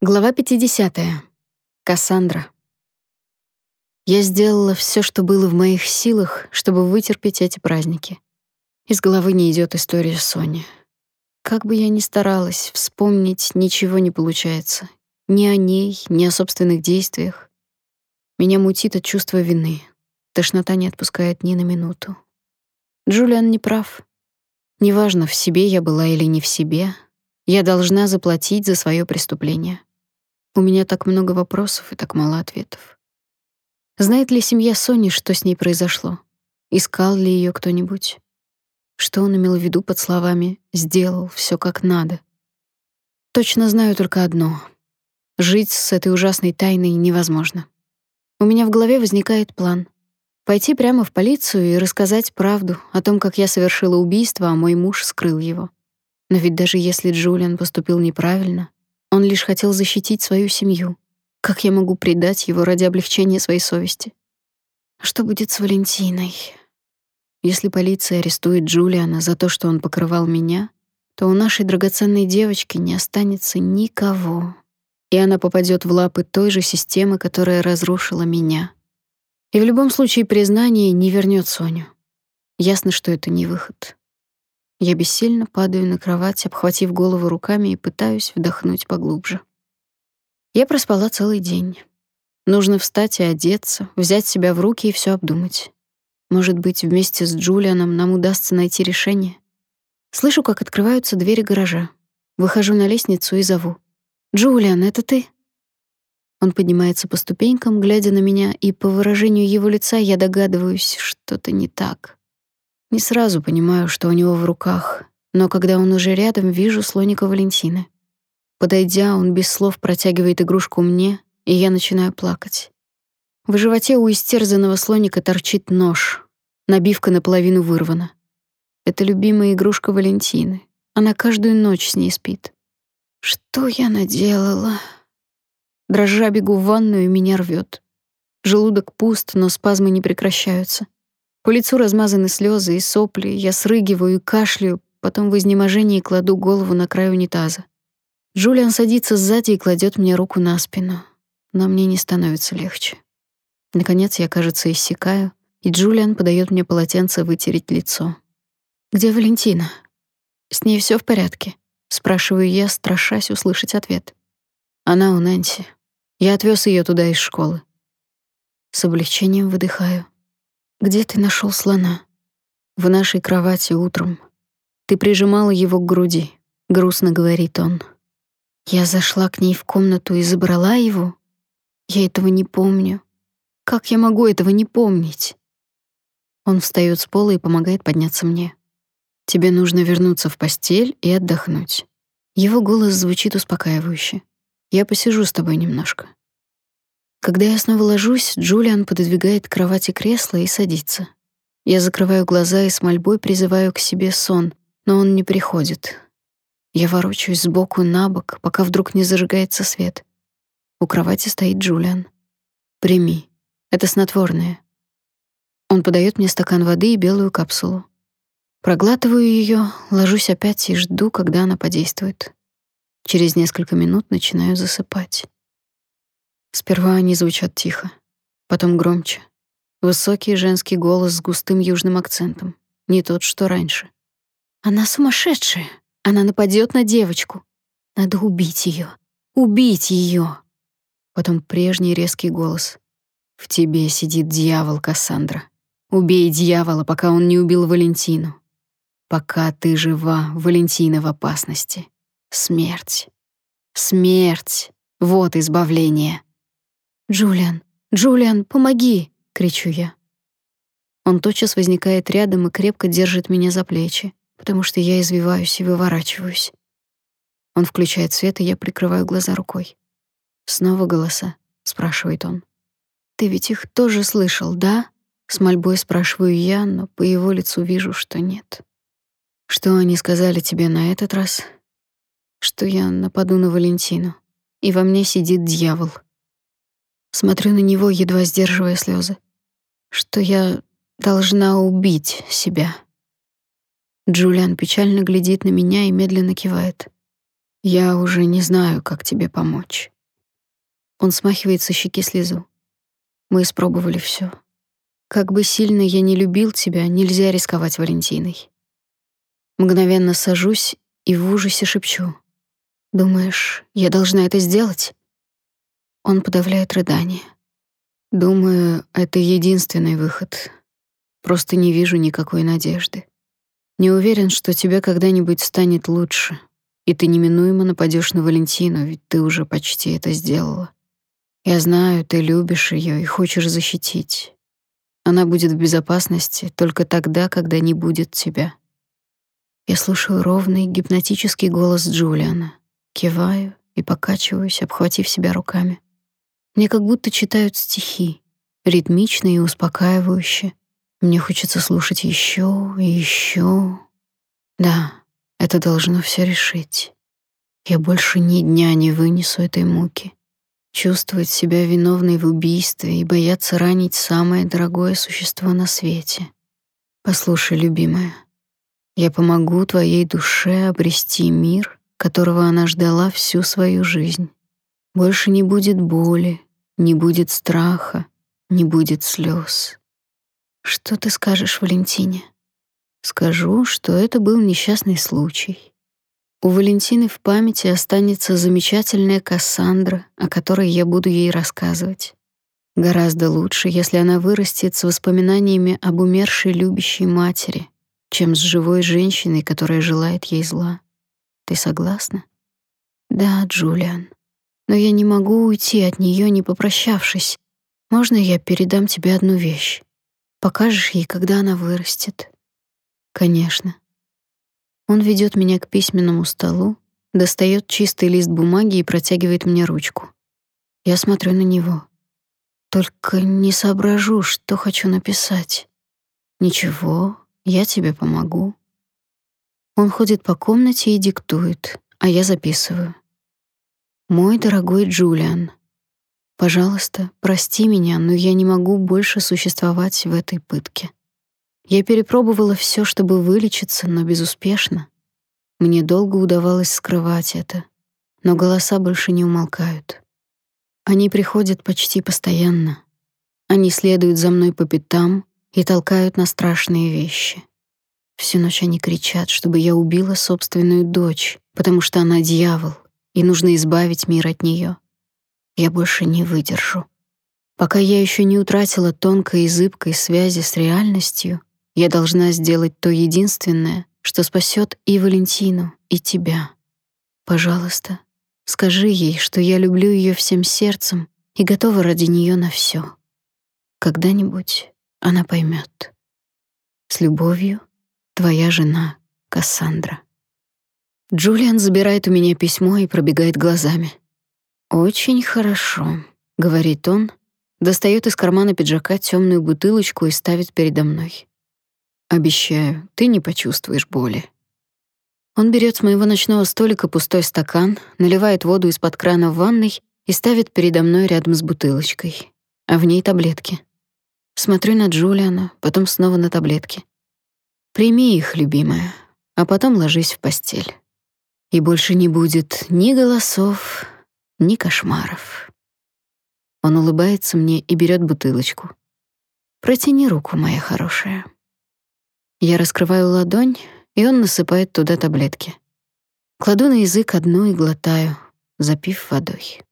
Глава 50. Кассандра. Я сделала все, что было в моих силах, чтобы вытерпеть эти праздники. Из головы не идет история Сони. Как бы я ни старалась, вспомнить ничего не получается. Ни о ней, ни о собственных действиях. Меня мутит от чувства вины. Тошнота не отпускает ни на минуту. Джулиан не прав. Неважно, в себе я была или не в себе, я должна заплатить за свое преступление. У меня так много вопросов и так мало ответов. Знает ли семья Сони, что с ней произошло? Искал ли ее кто-нибудь? Что он имел в виду под словами «сделал все как надо»? Точно знаю только одно. Жить с этой ужасной тайной невозможно. У меня в голове возникает план. Пойти прямо в полицию и рассказать правду о том, как я совершила убийство, а мой муж скрыл его. Но ведь даже если Джулиан поступил неправильно, он лишь хотел защитить свою семью. Как я могу предать его ради облегчения своей совести? Что будет с Валентиной? Если полиция арестует Джулиана за то, что он покрывал меня, то у нашей драгоценной девочки не останется никого, и она попадет в лапы той же системы, которая разрушила меня. И в любом случае признание не вернет Соню. Ясно, что это не выход. Я бессильно падаю на кровать, обхватив голову руками и пытаюсь вдохнуть поглубже. Я проспала целый день. Нужно встать и одеться, взять себя в руки и все обдумать. Может быть, вместе с Джулианом нам удастся найти решение. Слышу, как открываются двери гаража. Выхожу на лестницу и зову. «Джулиан, это ты?» Он поднимается по ступенькам, глядя на меня, и по выражению его лица я догадываюсь, что-то не так. Не сразу понимаю, что у него в руках, но когда он уже рядом, вижу слоника Валентины. Подойдя, он без слов протягивает игрушку мне, и я начинаю плакать. В животе у истерзанного слоника торчит нож. Набивка наполовину вырвана. Это любимая игрушка Валентины. Она каждую ночь с ней спит. Что я наделала? Дрожа бегу в ванную, меня рвет. Желудок пуст, но спазмы не прекращаются. По лицу размазаны слезы и сопли, я срыгиваю и кашляю, потом в изнеможении кладу голову на край унитаза. Джулиан садится сзади и кладет мне руку на спину, но мне не становится легче. Наконец я, кажется, иссякаю, и Джулиан подает мне полотенце вытереть лицо. «Где Валентина?» «С ней все в порядке?» — спрашиваю я, страшась услышать ответ. «Она у Нэнси. Я отвез ее туда из школы». С облегчением выдыхаю. Где ты нашел слона? В нашей кровати утром. Ты прижимала его к груди, грустно говорит он. Я зашла к ней в комнату и забрала его. Я этого не помню. Как я могу этого не помнить? Он встаёт с пола и помогает подняться мне. Тебе нужно вернуться в постель и отдохнуть. Его голос звучит успокаивающе. Я посижу с тобой немножко. Когда я снова ложусь, Джулиан пододвигает к кровати кресло и садится. Я закрываю глаза и с мольбой призываю к себе сон, но он не приходит. Я ворочаюсь сбоку на бок, пока вдруг не зажигается свет. У кровати стоит Джулиан. «Прими. Это снотворное». Он подает мне стакан воды и белую капсулу. Проглатываю ее, ложусь опять и жду, когда она подействует. Через несколько минут начинаю засыпать. Сперва они звучат тихо, потом громче. Высокий женский голос с густым южным акцентом, не тот, что раньше. Она сумасшедшая. Она нападет на девочку. Надо убить ее, Убить ее. Потом прежний резкий голос. В тебе сидит дьявол, Кассандра. Убей дьявола, пока он не убил Валентину. Пока ты жива, Валентина в опасности. Смерть. Смерть. Вот избавление. «Джулиан! Джулиан, помоги!» — кричу я. Он тотчас возникает рядом и крепко держит меня за плечи, потому что я извиваюсь и выворачиваюсь. Он включает свет, и я прикрываю глаза рукой. «Снова голоса?» — спрашивает он. «Ты ведь их тоже слышал, да?» С мольбой спрашиваю я, но по его лицу вижу, что нет. «Что они сказали тебе на этот раз?» «Что я нападу на Валентину, и во мне сидит дьявол». Смотрю на него, едва сдерживая слезы. Что я должна убить себя. Джулиан печально глядит на меня и медленно кивает. Я уже не знаю, как тебе помочь. Он смахивает со щеки слезу. Мы испробовали все. Как бы сильно я не любил тебя, нельзя рисковать Валентиной. Мгновенно сажусь и в ужасе шепчу: "Думаешь, я должна это сделать?" Он подавляет рыдание. Думаю, это единственный выход. Просто не вижу никакой надежды. Не уверен, что тебе когда-нибудь станет лучше, и ты неминуемо нападешь на Валентину, ведь ты уже почти это сделала. Я знаю, ты любишь ее и хочешь защитить. Она будет в безопасности только тогда, когда не будет тебя. Я слушаю ровный гипнотический голос Джулиана, киваю и покачиваюсь, обхватив себя руками. Мне как будто читают стихи, ритмично и успокаивающе. Мне хочется слушать еще и еще. Да, это должно все решить. Я больше ни дня не вынесу этой муки. Чувствовать себя виновной в убийстве и бояться ранить самое дорогое существо на свете. Послушай, любимая, я помогу твоей душе обрести мир, которого она ждала всю свою жизнь. Больше не будет боли, не будет страха, не будет слез. Что ты скажешь Валентине? Скажу, что это был несчастный случай. У Валентины в памяти останется замечательная Кассандра, о которой я буду ей рассказывать. Гораздо лучше, если она вырастет с воспоминаниями об умершей любящей матери, чем с живой женщиной, которая желает ей зла. Ты согласна? Да, Джулиан. Но я не могу уйти от нее, не попрощавшись. Можно я передам тебе одну вещь? Покажешь ей, когда она вырастет? Конечно. Он ведет меня к письменному столу, достает чистый лист бумаги и протягивает мне ручку. Я смотрю на него. Только не соображу, что хочу написать. Ничего, я тебе помогу. Он ходит по комнате и диктует, а я записываю. Мой дорогой Джулиан, пожалуйста, прости меня, но я не могу больше существовать в этой пытке. Я перепробовала все, чтобы вылечиться, но безуспешно. Мне долго удавалось скрывать это, но голоса больше не умолкают. Они приходят почти постоянно. Они следуют за мной по пятам, и толкают на страшные вещи. Всю ночь они кричат, чтобы я убила собственную дочь, потому что она дьявол, и нужно избавить мир от нее. Я больше не выдержу. Пока я еще не утратила тонкой и зыбкой связи с реальностью, я должна сделать то единственное, что спасет и Валентину, и тебя. Пожалуйста, скажи ей, что я люблю ее всем сердцем и готова ради нее на все. Когда-нибудь она поймет. С любовью, твоя жена Кассандра. Джулиан забирает у меня письмо и пробегает глазами. Очень хорошо, говорит он, достает из кармана пиджака темную бутылочку и ставит передо мной. Обещаю, ты не почувствуешь боли. Он берет с моего ночного столика пустой стакан, наливает воду из-под крана в ванной и ставит передо мной рядом с бутылочкой, а в ней таблетки. Смотрю на Джулиана, потом снова на таблетки. Прими их, любимая, а потом ложись в постель. И больше не будет ни голосов, ни кошмаров. Он улыбается мне и берет бутылочку. Протяни руку, моя хорошая. Я раскрываю ладонь, и он насыпает туда таблетки. Кладу на язык одну и глотаю, запив водой.